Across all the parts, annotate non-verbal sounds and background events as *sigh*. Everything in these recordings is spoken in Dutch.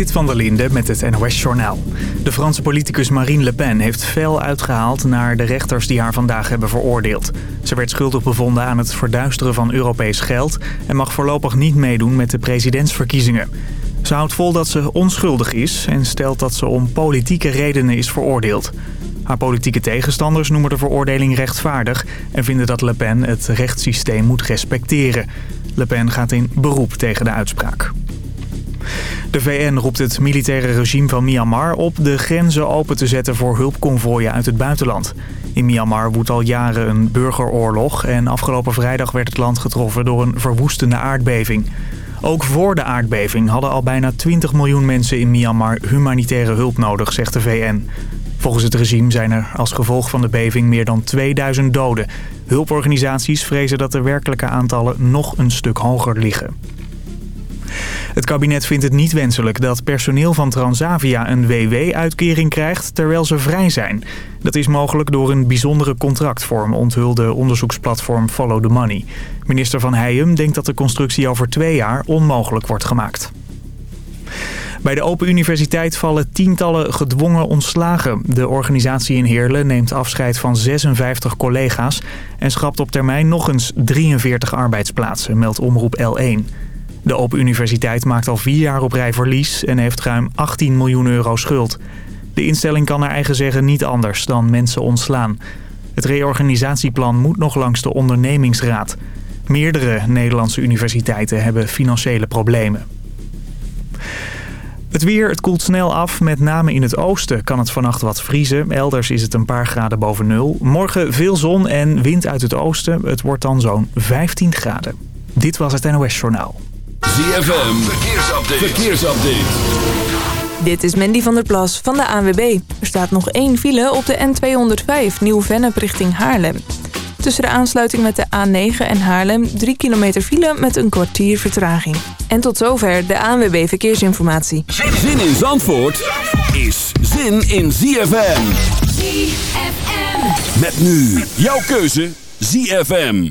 Zit van der Linde met het NOS-journaal. De Franse politicus Marine Le Pen heeft fel uitgehaald naar de rechters die haar vandaag hebben veroordeeld. Ze werd schuldig bevonden aan het verduisteren van Europees geld... en mag voorlopig niet meedoen met de presidentsverkiezingen. Ze houdt vol dat ze onschuldig is en stelt dat ze om politieke redenen is veroordeeld. Haar politieke tegenstanders noemen de veroordeling rechtvaardig... en vinden dat Le Pen het rechtssysteem moet respecteren. Le Pen gaat in beroep tegen de uitspraak. De VN roept het militaire regime van Myanmar op de grenzen open te zetten voor hulpconvooien uit het buitenland. In Myanmar woedt al jaren een burgeroorlog en afgelopen vrijdag werd het land getroffen door een verwoestende aardbeving. Ook voor de aardbeving hadden al bijna 20 miljoen mensen in Myanmar humanitaire hulp nodig, zegt de VN. Volgens het regime zijn er als gevolg van de beving meer dan 2000 doden. Hulporganisaties vrezen dat de werkelijke aantallen nog een stuk hoger liggen. Het kabinet vindt het niet wenselijk dat personeel van Transavia een WW-uitkering krijgt terwijl ze vrij zijn. Dat is mogelijk door een bijzondere contractvorm, onthulde onderzoeksplatform Follow the Money. Minister Van Heijem denkt dat de constructie over twee jaar onmogelijk wordt gemaakt. Bij de Open Universiteit vallen tientallen gedwongen ontslagen. De organisatie in Heerlen neemt afscheid van 56 collega's... en schrapt op termijn nog eens 43 arbeidsplaatsen, meldt Omroep L1. De Open Universiteit maakt al vier jaar op rij verlies en heeft ruim 18 miljoen euro schuld. De instelling kan naar eigen zeggen niet anders dan mensen ontslaan. Het reorganisatieplan moet nog langs de ondernemingsraad. Meerdere Nederlandse universiteiten hebben financiële problemen. Het weer, het koelt snel af. Met name in het oosten kan het vannacht wat vriezen. Elders is het een paar graden boven nul. Morgen veel zon en wind uit het oosten. Het wordt dan zo'n 15 graden. Dit was het NOS Journaal. ZFM, verkeersupdate. verkeersupdate. Dit is Mandy van der Plas van de ANWB. Er staat nog één file op de N205 Nieuw-Vennep richting Haarlem. Tussen de aansluiting met de A9 en Haarlem 3 kilometer file met een kwartier vertraging. En tot zover de ANWB Verkeersinformatie. Zin in Zandvoort is zin in ZFM. ZFM. Met nu jouw keuze ZFM.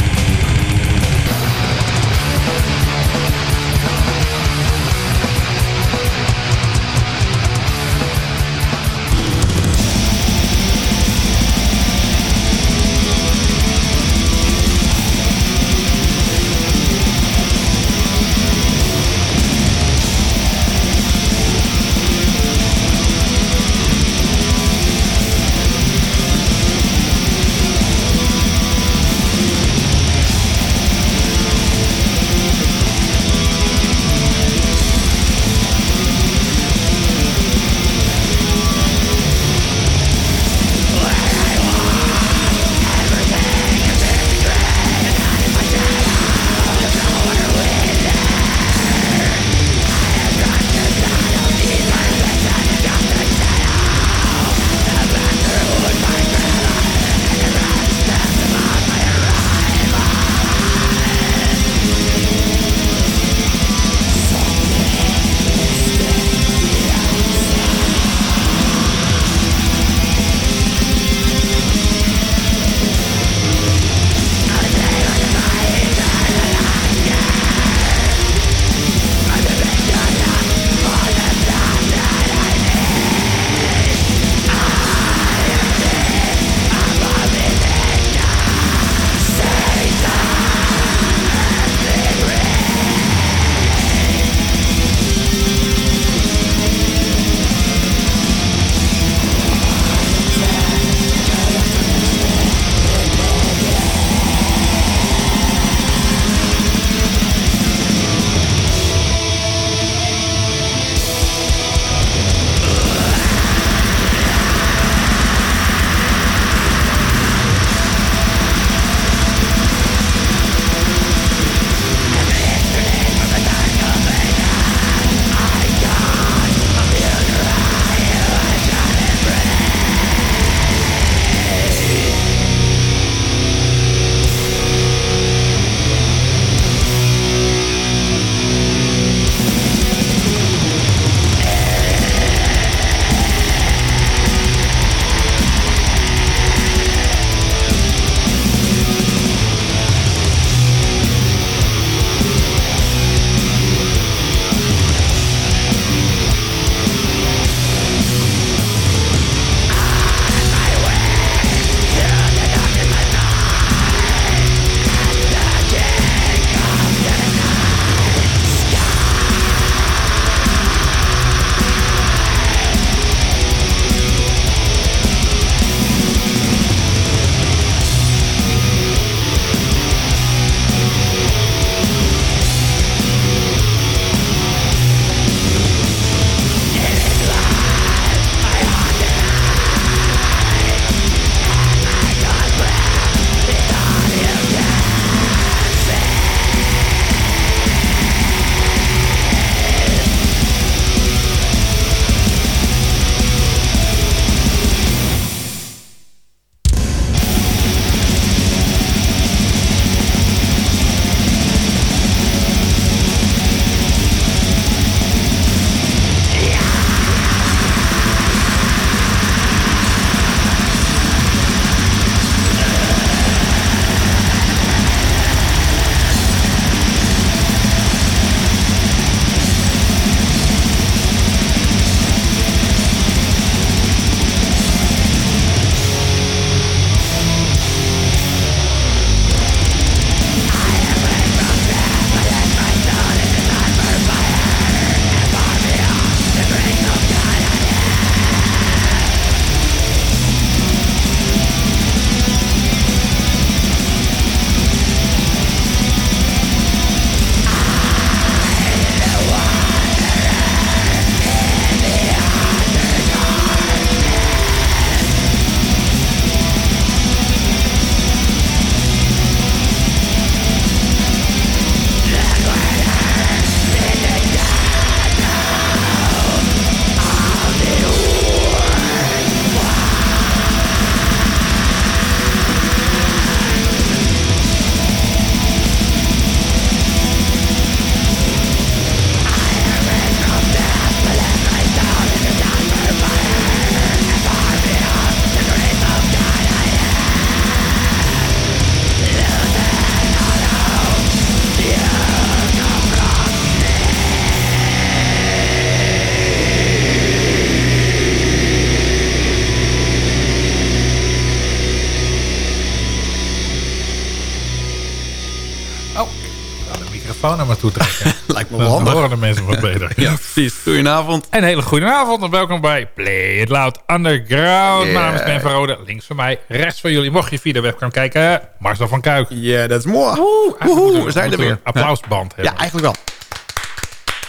Microfoon naar me toe trekken. *laughs* Lijkt me wel Dan handig. horen de mensen wat beter. *laughs* Ja, precies. Goedenavond. Een hele goede avond en welkom bij Play It Loud Underground. Yeah. Mijn naam is Ben Verrode. Links van mij, rechts van jullie. Mocht je via de webcam kijken, Marcel van Kuik. Yeah, that's more. Woehoe, Woehoe, we zijn er weer. Applausband hebben. Ja, eigenlijk wel.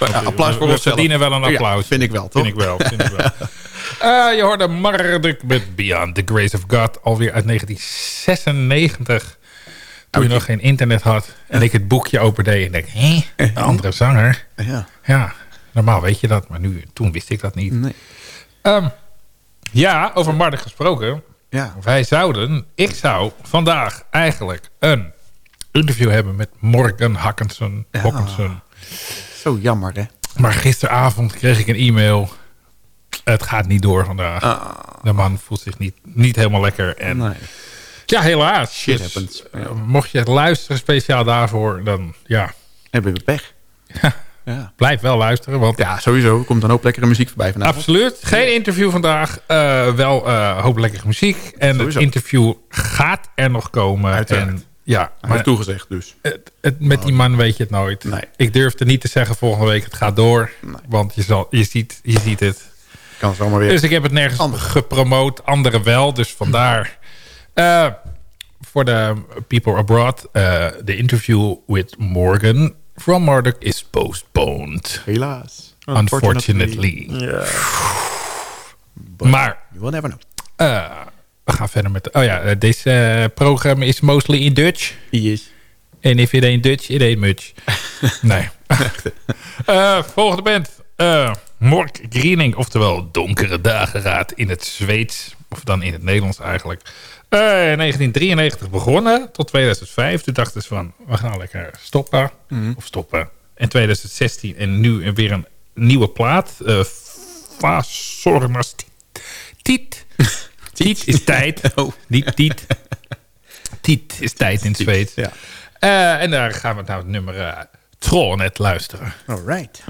Ja, applaus voor we, onszelf. We verdienen wel een Ja, applaus. vind ik wel, toch? Vind ik wel. Vind ik wel. *laughs* Eh, je hoorde Marduk met Beyond the Grace of God. Alweer uit 1996. Toen je nog geen internet had. En ik het boekje opende en denk... Hé, een andere zanger. Ja. Ja, normaal weet je dat. Maar nu, toen wist ik dat niet. Nee. Ehm, ja, over Marduk gesproken. Ja. Wij zouden... Ik zou vandaag eigenlijk een interview hebben met Morgan Hackensen. Ja. Zo jammer, hè? Maar gisteravond kreeg ik een e-mail. Het gaat niet door vandaag. De man voelt zich niet, niet helemaal lekker. En Nee. Ja, helaas. Shit Dus, happens. eh, mocht je het luisteren speciaal daarvoor, dan ja, Hebben we pech. Ja. *laughs* blijf wel luisteren. Want Ja, sowieso. Er komt dan ook lekkere muziek voorbij vanavond. absoluut, geen interview vandaag. eh, wel eh hoop lekkere muziek. En Sowieso. het interview gaat er nog komen. Uiteraard. En, ja, heeft maar toegezegd, dus. het, het- met die man weet je het nooit. Nee. Ik durfde niet te zeggen volgende week het gaat door. Want je, zal, je, ziet, je ziet het. Kan zomaar weer. Dus ik heb het nergens gepromoot. Anderen wel, dus vandaar. Eh, Voor de people abroad. eh, The interview with Morgan from Marduk is postponed. Helaas. Unfortunately. Ja. Maar You will never know. eh, we gaan verder met... Oh ja, eh, deze eh, programma is mostly in Dutch. Yes. En if it ain't Dutch, it ain't much. *laughs* nee. Eh, *laughs* volgende band. eh Mork Greening, oftewel Donkere Dageraad in het Zweeds. Of dan in het Nederlands eigenlijk. Eh, in 1993 begonnen, tot 2005. Toen dachten ze van, we gaan lekker stoppen. Of stoppen. In 2016 en nu weer een nieuwe plaat. eh Fasormas *laughs* Tiet. Tiet is tijd. *laughs* Oh. Niet tiet. Tiet is tijd in het Zweeds. Ja. Eh, en daar gaan we naar het nummer uh, Trollnet luisteren. All right.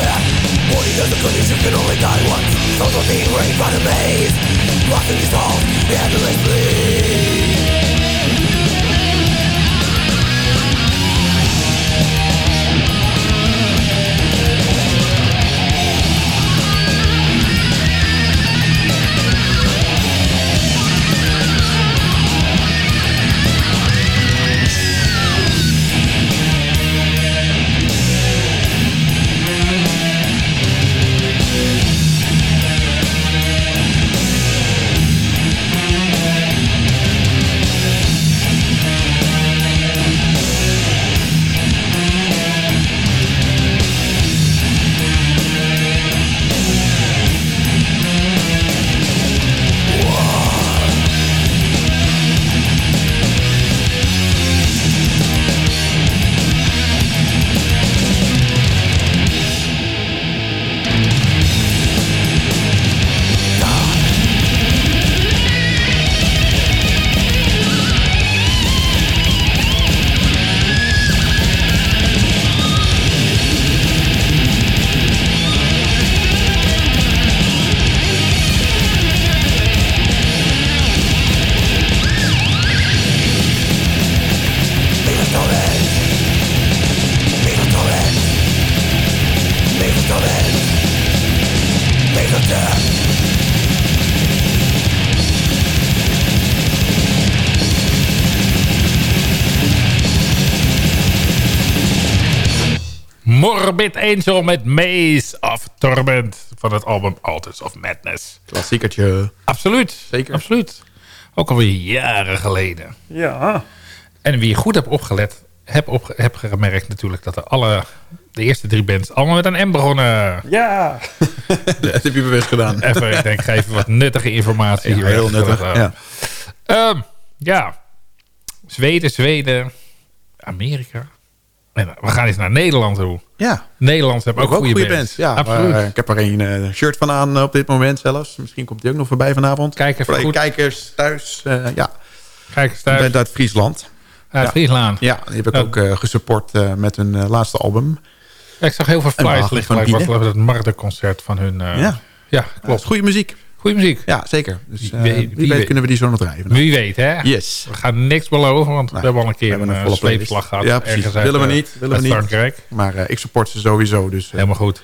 there Boy, there's a condition can only die once Souls are being raped by the maze Rotting dissolved, endlessly Angel met Maze of Torment van het album Altars of Madness. Klassiekertje. Absoluut. Zeker. Absoluut. Ook alweer jaren geleden. Ja. En wie goed hebt opgelet, heb, op, heb gemerkt natuurlijk dat de, alle, de eerste drie bands allemaal met een M begonnen. Ja. *laughs* dat heb je bewust gedaan. Even, ik denk, geef wat nuttige informatie. Ja, heel nuttig. Ja. Ehm, ja. Zweden, Zweden, Amerika. En we gaan eens naar Nederland toe. Ja. Nederland hebben ook, Ook goede goede bands. bands. Ja, Absoluut. maar, eh, ik heb er een eh, shirt van aan op dit moment zelfs. Misschien komt die ook nog voorbij vanavond. Kijk even Voor goed. kijkers thuis. eh, ja, Kijk eens ik thuis. ben uit Friesland. Uit ja. Friesland. Ja, die heb ik Ja. ook gesupport met hun laatste album. Ja, ik zag heel veel flyers liggen. Like, wat het Marderconcert van hun. Ja. ja, dat klopt. goede muziek. Goeie muziek. Ja, zeker. Dus Wie eh, weet- wie, kunnen we die zo nog drijven. Wie weet, hè? Yes. We gaan niks beloven, want we Nee, hebben al een keer een, een eh, sleepslag gehad. Ja, precies. ergens uit, Willen we eh, niet, willen we niet. Frankrijk. Maar ik support ze sowieso. Dus, Helemaal goed.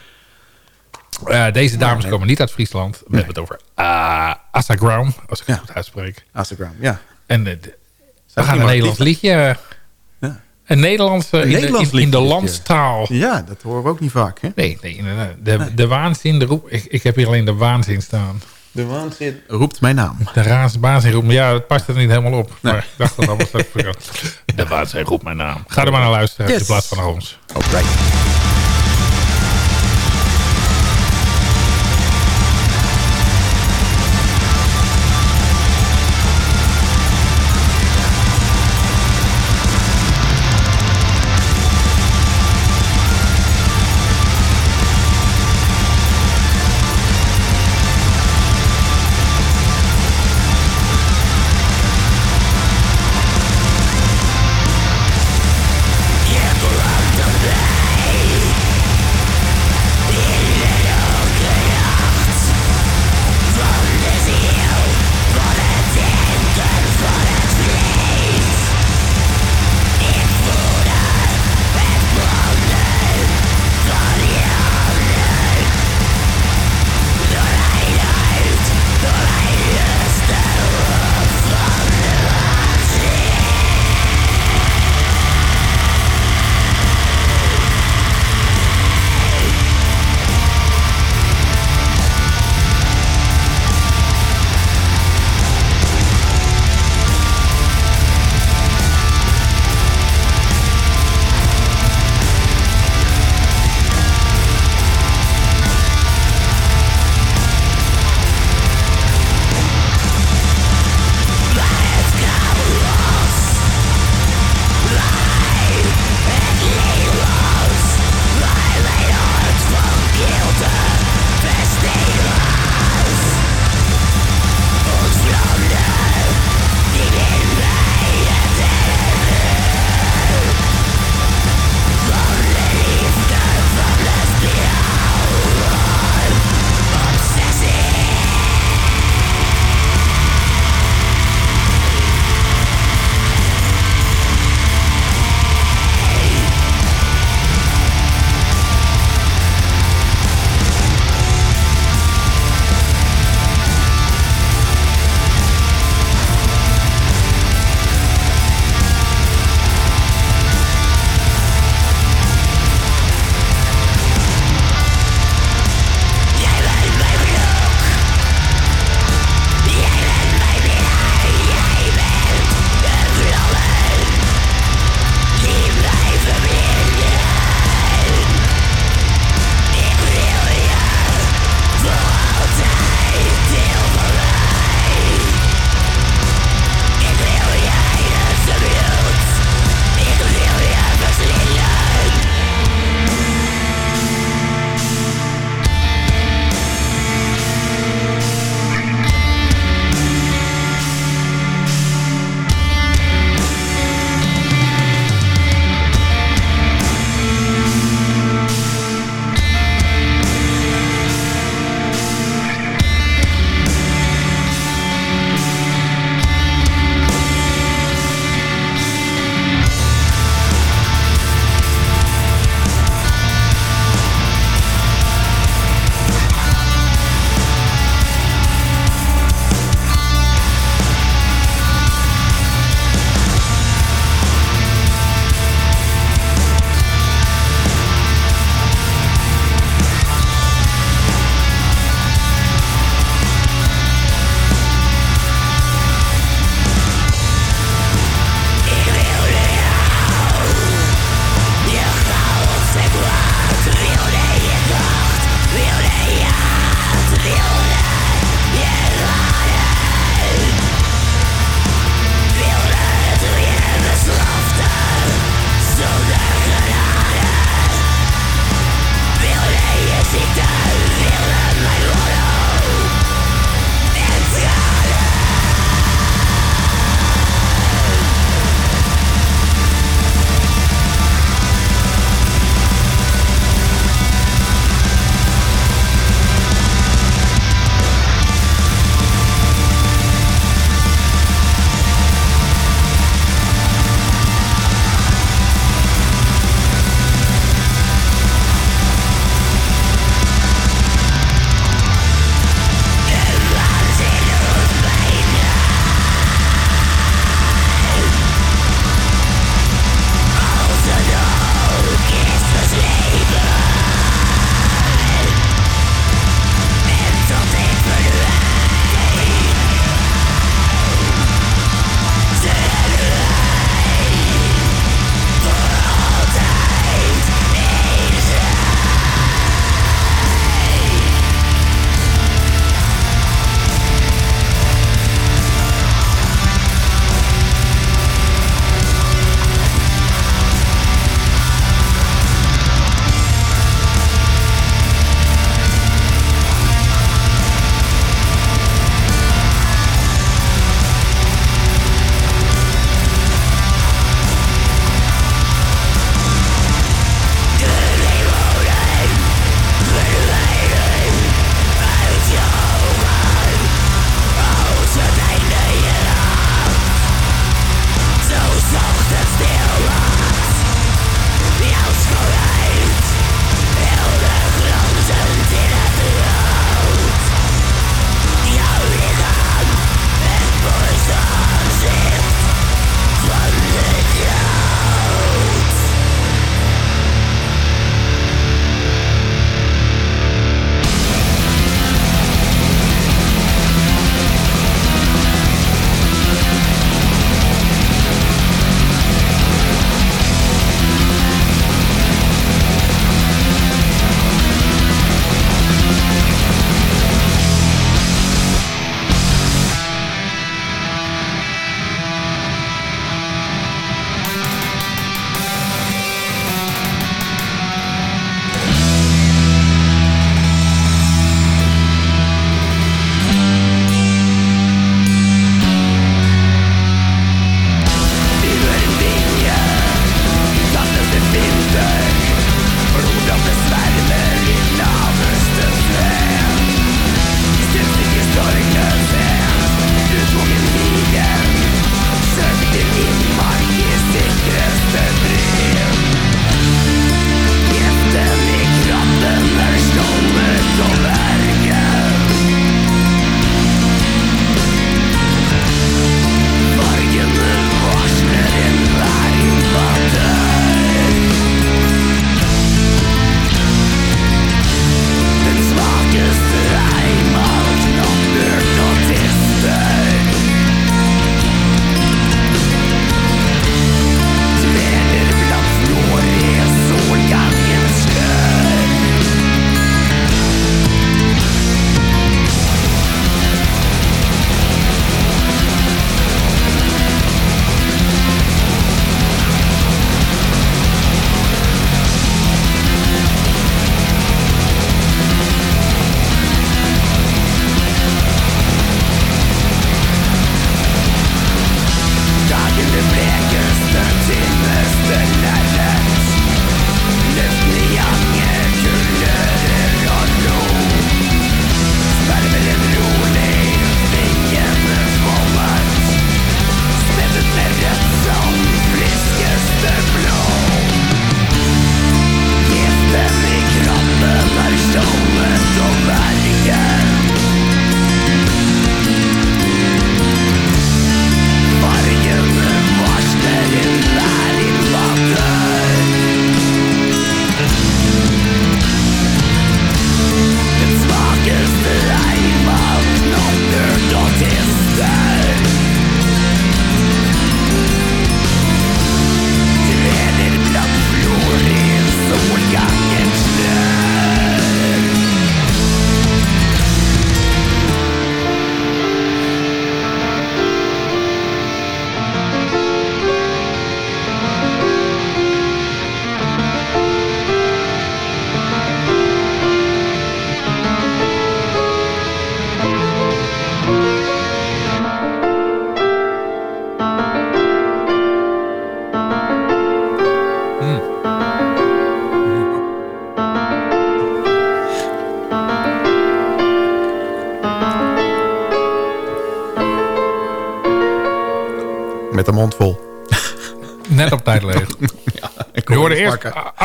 Deze dames nee. komen niet uit Friesland. We hebben het over Asagram, als ik het Ja. goed uitspreek. Ja. En de- we gaan een Nederlands liedje. Ja. Een Nederlands, eh, in, de- in, in de landstaal. Ja, dat horen we ook niet vaak. Hè? Nee, nee, inderdaad. De, de waanzin, de roep. Ik, ik heb hier alleen de waanzin staan. De waanzin roept mijn naam. De raas waanzin roep. Ja, dat past er niet helemaal op. Nee. Maar ik dacht dat allemaal *laughs* De waanzin roept mijn naam. Ga er maar naar luisteren Yes. in plaats van naar ons. Alright.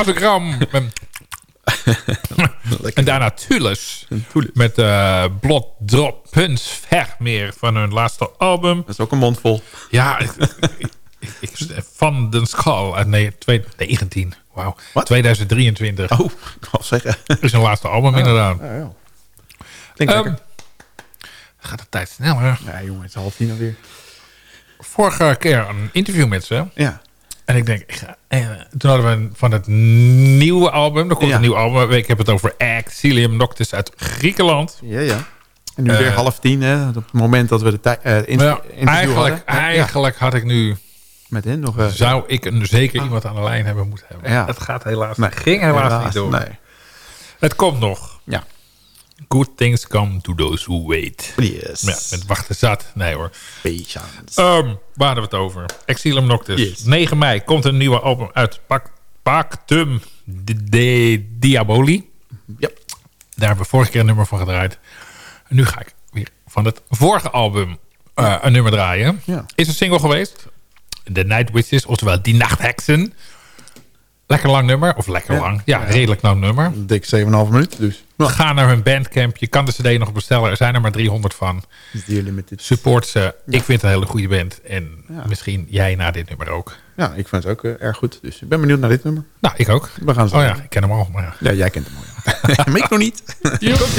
Autogram. en daarna Tullus. Met uh, Blot Drop Puns Vermeer van hun laatste album. Dat is ook een mond vol. Ja, ik, ik- ik- van den Skal uit ne- 2019. Wauw. Wat? 2023 Oh, ik wou zeggen. is hun laatste album inderdaad. Ja, ja. Klinkt Ehm, lekker. gaat de tijd sneller. Ja, jongen, het is half tien alweer. Vorige keer een interview met ze. Ja. En ik denk, ik ga, eh, toen hadden we van het nieuwe album. Er komt Ja. een nieuw album. Ik heb het over Exilium Noctis uit Griekenland. Ja, ja. En nu Eh, weer half tien, hè? Op het moment dat we de tijd eh, in, Maar ja, eigenlijk, hadden. Ja, eigenlijk had ik nu... met hen nog... eh, Zou ik een, zeker iemand aan de lijn hebben moeten hebben. Ja. Het gaat helaas nee, ging helaas, niet door. Nee. Het komt nog. Ja. Good things come to those who wait. Yes. Ja, met wachten zat. Nee hoor. Patience. Ehm, waar hadden we het over? Exilium Noctis. Yes. 9 mei komt een nieuwe album uit. Pac- Pactum de, de Diaboli. Ja. Daar hebben we vorige keer een nummer van gedraaid. En nu ga ik weer van het vorige album eh, een nummer draaien. Ja. Is een single geweest. The Night Witches, oftewel Die Nachtheksen. Lekker lang nummer. Of lekker lang. Ja, redelijk lang nummer. Dik 7,5 minuten, dus. Ga naar hun bandcamp. Je kan de cd nog bestellen. Er zijn er maar 300 van. Support ze. Ik vind het een hele goede band. En misschien jij na dit nummer ook. Ja, ik vind het ook eh, erg goed. Dus ik ben benieuwd naar dit nummer. Nou, ik ook. We gaan zo. Oh ja, ik ken hem al. Maar ja. Ja, jij kent hem al. Ja. *laughs* maar ik nog niet. *laughs* Hier komt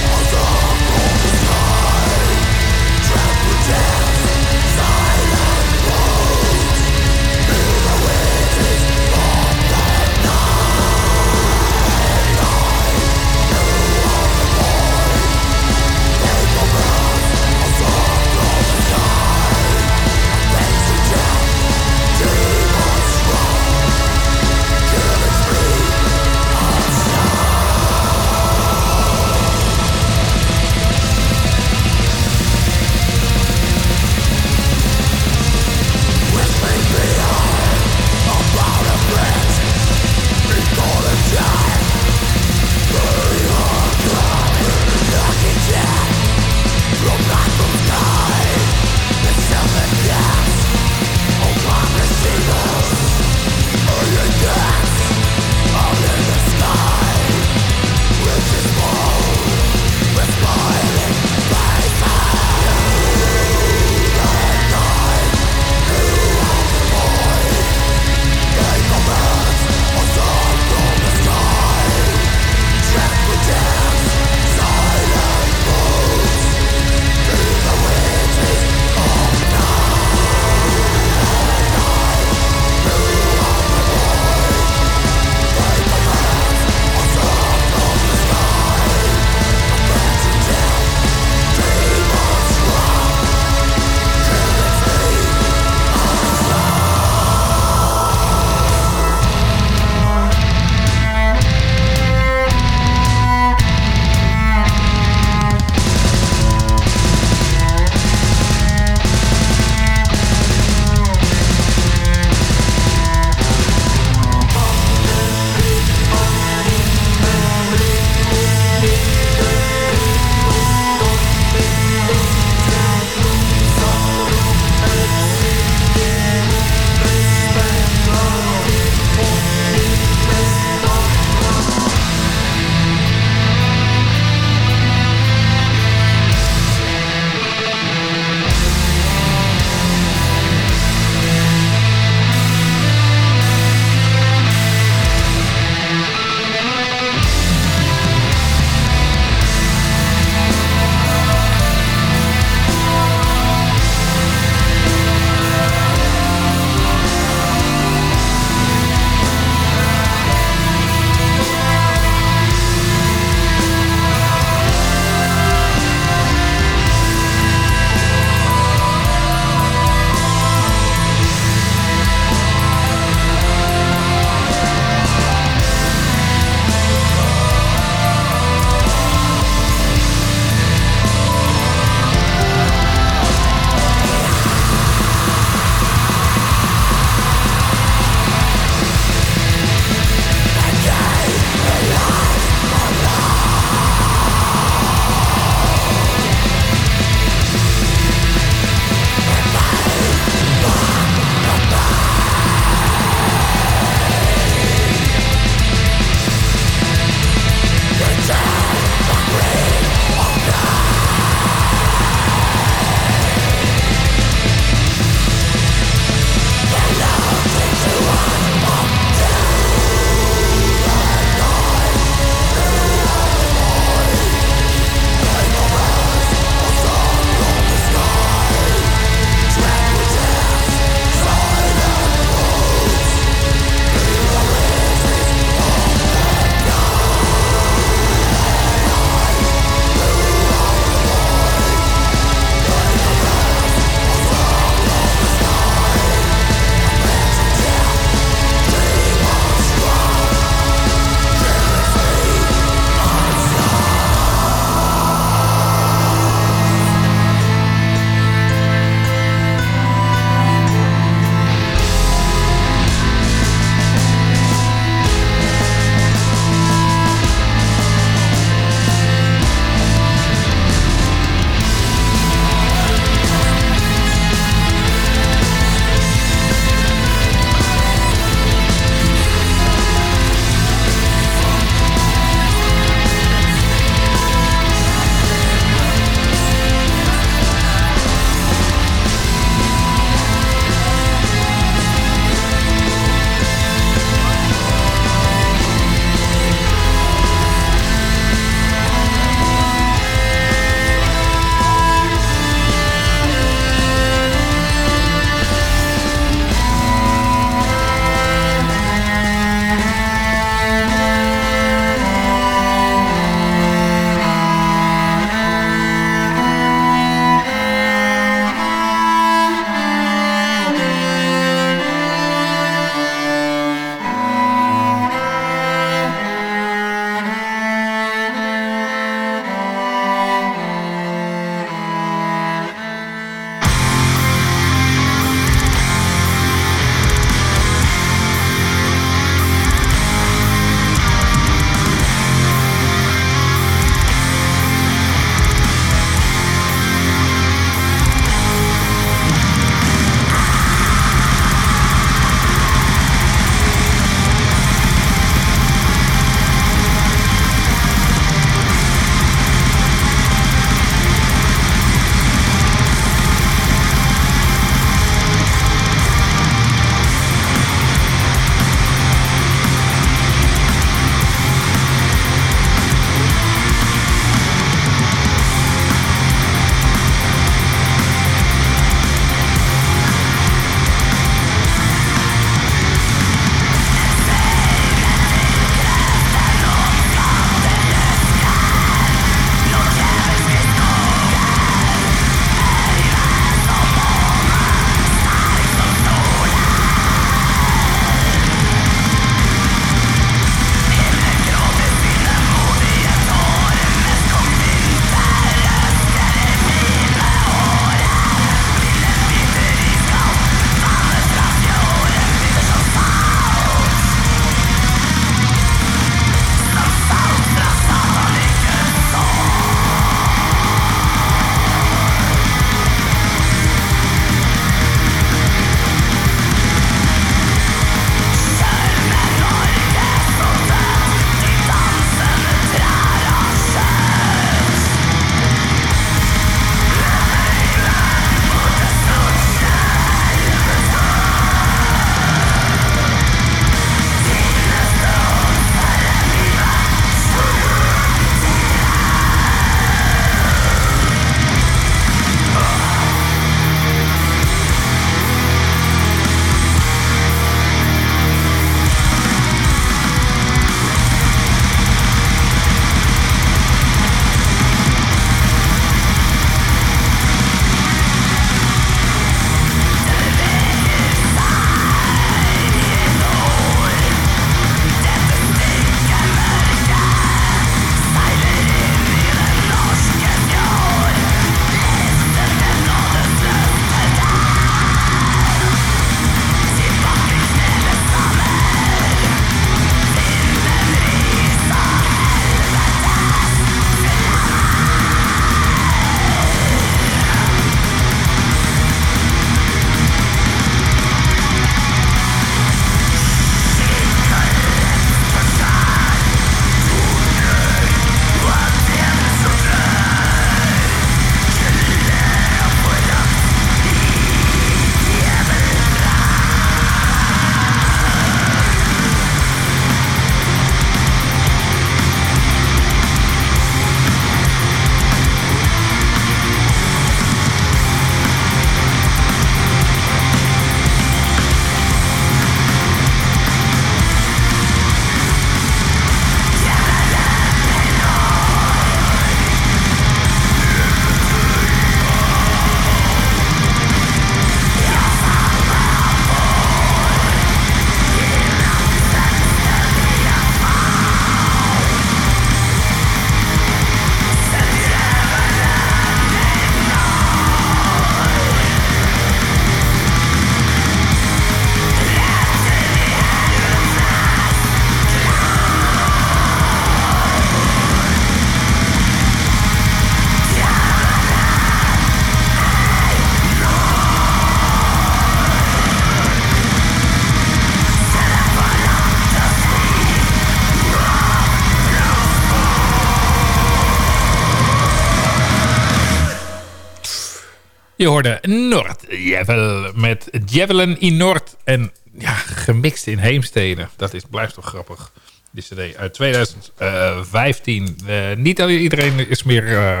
Je hoorde Noord-Javel met Javelin in Noord. En ja, gemixt in Heemstede. Dat is, blijft toch grappig. Die cd uit 2015. Uh, niet iedereen is meer uh,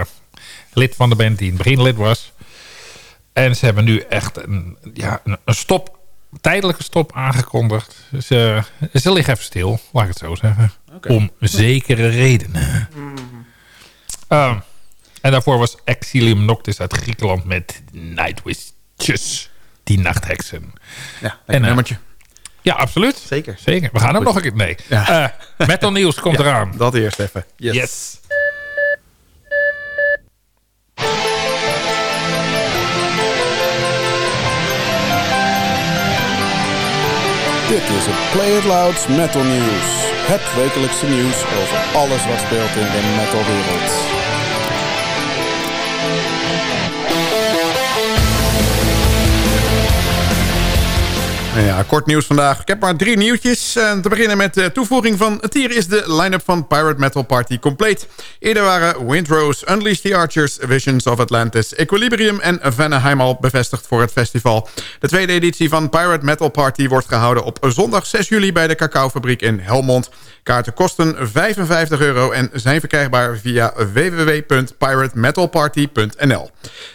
lid van de band die in het begin lid was. En ze hebben nu echt een, ja, een stop, tijdelijke stop aangekondigd. Ze, ze liggen even stil, laat ik het zo zeggen. Okay. Om zekere redenen. Mm. Uh, en daarvoor was Exilium Noctis uit Griekenland met Nightwishes. Die nachtheksen. Ja, een uh, nummertje. Ja, absoluut. Zeker. Zeker. We gaan hem nog een keer... Nee. Ja. Uh, Metal Nieuws komt ja, eraan. Dat eerst even. Yes. yes. Dit is het Play It Louds Metal News. Het wekelijkse nieuws over alles wat speelt in de metalwereld. Ja, kort nieuws vandaag. Ik heb maar drie nieuwtjes. Uh, te beginnen met de toevoeging van het hier is de line-up van Pirate Metal Party compleet. Eerder waren Windrose, Unleash the Archers, Visions of Atlantis, Equilibrium en Vanaheim al bevestigd voor het festival. De tweede editie van Pirate Metal Party wordt gehouden op zondag 6 juli bij de cacaofabriek in Helmond. Kaarten kosten 55 euro en zijn verkrijgbaar via www.piratemetalparty.nl.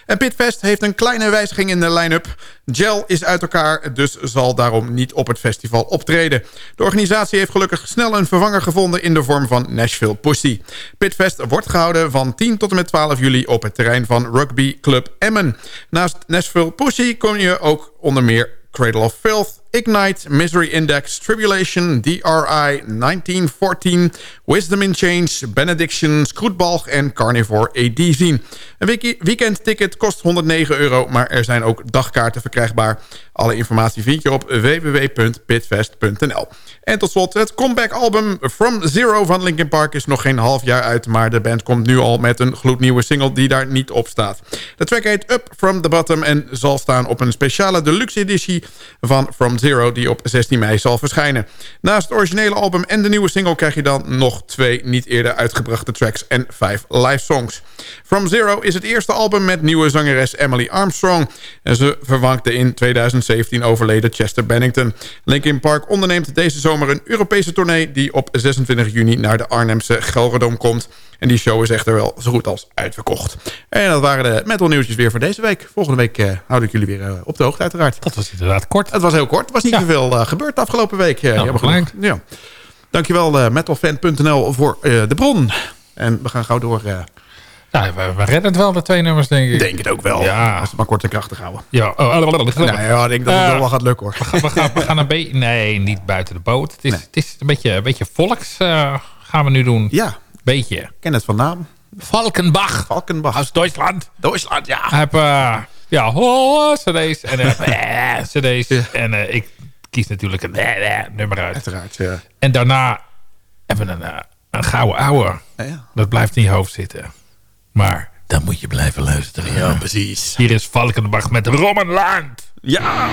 En Pitfest heeft een kleine wijziging in de line-up. Gel is uit elkaar, dus zal daarom niet op het festival optreden. De organisatie heeft gelukkig snel een vervanger gevonden in de vorm van Nashville Pussy. Pitfest wordt gehouden van 10 tot en met 12 juli op het terrein van Rugby Club Emmen. Naast Nashville Pussy kom je ook onder meer Cradle of Filth, Ignite, Misery Index, Tribulation, DRI, 1914, Wisdom in Change, Benediction, Scroetbalg en Carnivore AD zien. Een weekendticket kost 109 euro, maar er zijn ook dagkaarten verkrijgbaar. Alle informatie vind je op www.pitfest.nl. En tot slot, het comeback-album From Zero van Linkin Park is nog geen half jaar uit... maar de band komt nu al met een gloednieuwe single die daar niet op staat. De track heet Up From The Bottom en zal staan op een speciale deluxe editie van From Zero... die op 16 mei zal verschijnen. Naast het originele album en de nieuwe single krijg je dan nog twee niet eerder uitgebrachte tracks... en vijf live songs. From Zero is het eerste album met nieuwe zangeres Emily Armstrong... en ze vervangt de in 2017 overleden Chester Bennington. Linkin Park onderneemt deze zomer een Europese tournee... die op 26 juni naar de Arnhemse Gelredome komt... En die show is echter wel zo goed als uitverkocht. En dat waren de metal nieuwtjes weer voor deze week. Volgende week uh, houd ik jullie weer uh, op de hoogte uiteraard. Dat was inderdaad kort. Het was heel kort. Het was niet ja. zoveel uh, gebeurd de afgelopen week. Uh, nou, gelijk. Ja. Dankjewel metalfan.nl voor de bron. En we gaan gauw door... Nou, we, we, redden het wel, de twee nummers, denk ik. Denk het ook wel. Ja. Als het maar kort en krachtig houden. Ja, oh, oh, oh, nou, ja ik denk dat het uh, wel gaat lukken, hoor. We gaan, we gaan, we gaan een beetje... Nee, niet buiten de boot. Het is, nee. het is een, beetje, een beetje volks uh, gaan we nu doen. Ja. Beetje. Ik ken het van naam. Valkenbach. Valkenbach. Uit Duitsland. Duitsland, ja. Ik heb, uh, ja, oh, cd's en *laughs* uh, cd's. Ja. En ik kies natuurlijk een nummer uit. Uiteraard, ja. En daarna hebben we een, een gouden ouwe. Ja, Dat blijft in je hoofd zitten. Maar dan moet je blijven luisteren. Ja, precies. Hier is Valkenbach met Rommenland. Ja.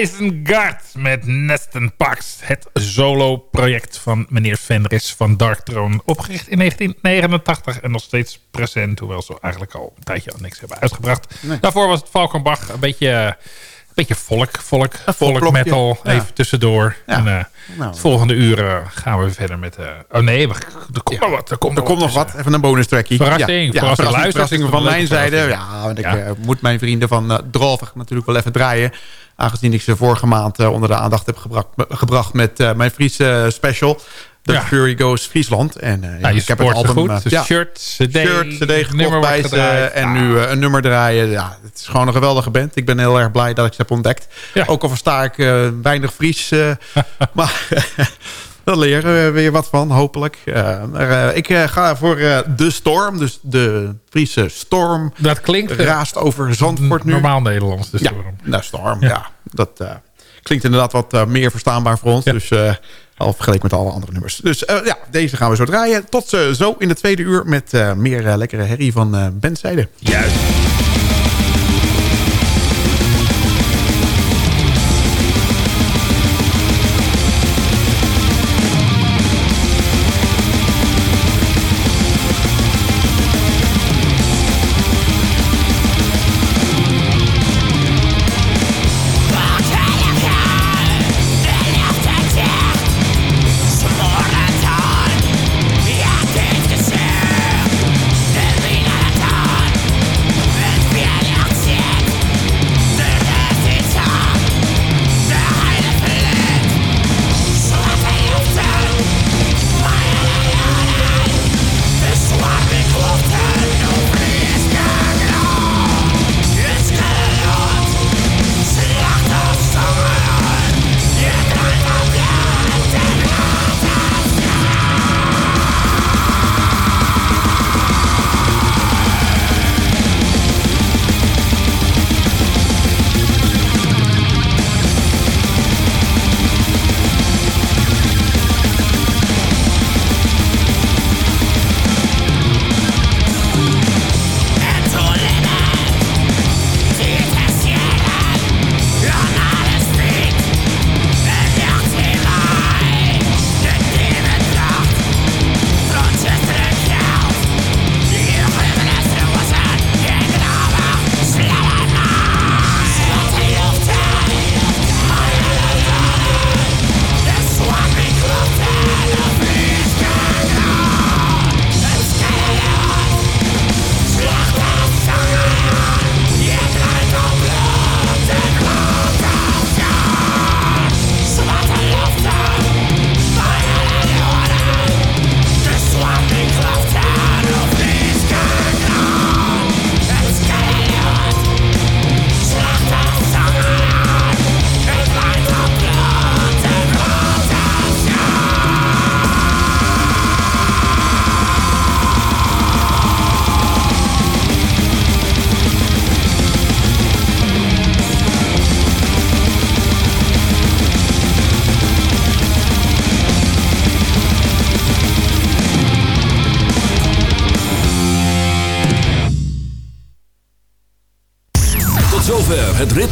Isengard met Nesten Pax. Het solo-project van meneer Fenris van Darkthrone. Opgericht in 1989 en nog steeds present. Hoewel ze eigenlijk al een tijdje al niks hebben uitgebracht. Daarvoor was het Valkenbach een beetje, een beetje volk, volk, volk metal. ja. Even tussendoor. Ja. En, eh, Nou. volgende uur eh, gaan we verder met... eh, oh nee, er komt nog wat. Er komt, Er komt nog wat, even een bonus trackie. Verrassing, ja, ja, verrassing. verrassing, van mijn zijde. Ja, want ik eh, moet mijn vrienden van uh, Drolvig natuurlijk wel even draaien. Aangezien ik ze vorige maand eh, onder de aandacht heb gebracht, gebracht met eh, mijn Friese special. The Ja. Fury Goes Friesland. En, eh, Ja, je ik heb het album, goed. eh, ja, shirt, cd, shirt, cd gekocht bij ze en Ah. nu eh, een nummer draaien. Ja, het is gewoon een geweldige band. Ik ben heel erg blij dat ik ze heb ontdekt. Ook al versta ik eh, weinig Fries. eh, *laughs* maar *laughs* daar leren we weer wat van, hopelijk. Eh, maar, eh, ik eh, ga voor eh, De Storm, dus de Friese Storm. Dat klinkt Raast over Zandvoort nu. normaal Nederlands. Dus Ja, daarom. nou, Storm, ja. Dat eh, klinkt inderdaad wat meer verstaanbaar voor ons. Ja. Dus eh, al vergeleken met alle andere nummers. Dus eh, ja, deze gaan we zo draaien. Tot zo in de tweede uur met eh, meer lekkere herrie van eh bandzijde. Juist.